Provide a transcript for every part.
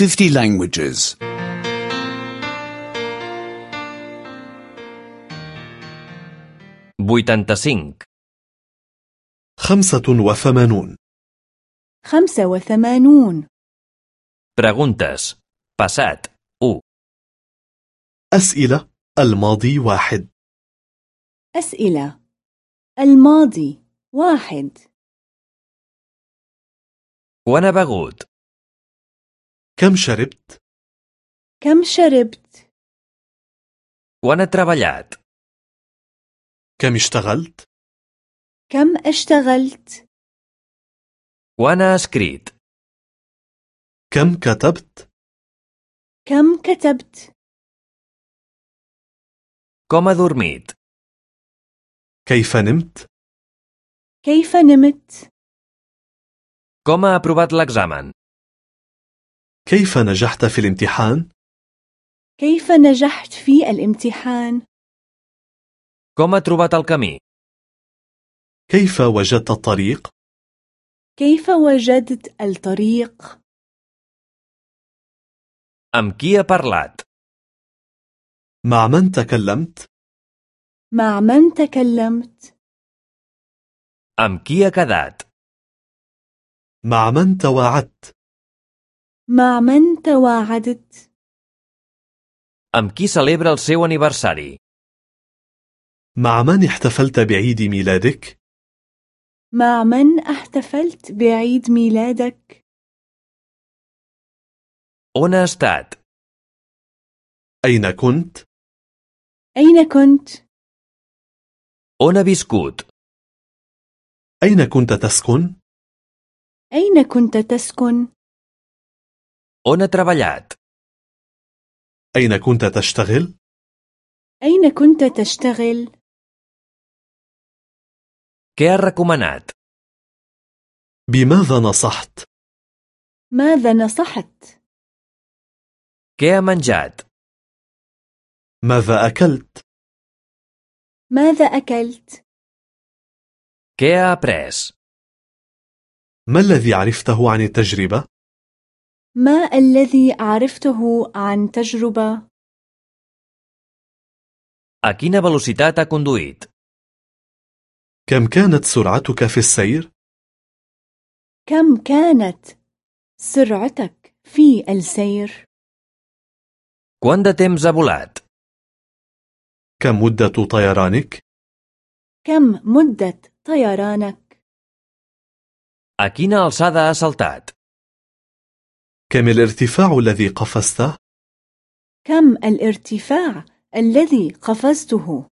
50 languages. 85. خمسة وثمانون خمسة وثمانون Preguntes. Passat. 1. أسئلة الماضي واحد أسئلة الماضي واحد ha begut? كم شربت؟ كم شربت؟ وأنا تراباليات كم اشتغلت؟ كم اشتغلت؟ وأنا أسكريت كم كتبت؟ كم كتبت؟ كم دورميت؟ كيف نمت؟ كيف نمت؟ كم أبروبات aprovat l'examen؟ كيف نجحت في الامتحان؟ كيف نجحت في الامتحان؟ Com ha trobat el camí? كيف وجدت الطريق؟ كيف وجدت الطريق؟ Amb qui ha parlat? مع من تكلمت؟ مع من تكلمت؟ Amb qui ha quedat? مع من تواعدت؟ مع من تواعدت؟ Amb qui celebra el seu aniversari? مع من احتفلت بعيد ميلادك؟ مع من احتفلت بعيد ميلادك؟ On ha estat? أين كنت؟ أين كنت؟ On ha viscut? أين كنت تسكن؟ أين كنت تسكن؟ On ha treballat? أين كنت تشتغل؟ أين كنت تشتغل؟ Què ha recomanat? بماذا نصحت؟ ماذا نصحت؟ Què ha menjat? ماذا أكلت؟ ماذا أكلت؟ Què ha après? ما الذي عرفته عن التجربة؟ ما الذي عرفته عن تجربة؟ A quina velocitat ha conduït? كم كانت سرعتك في السير؟ كم كانت سرعتك في السير؟ Quant de temps ha volat? كم مدة طيرانك؟ كم مدة طيرانك؟ A quina alçada ha saltat? كم الارتفاع الذي قفزته؟ كم الارتفاع الذي قفزته؟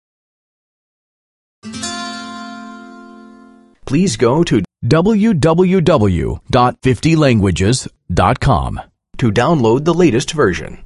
Please go to www.50languages.com to download the latest version.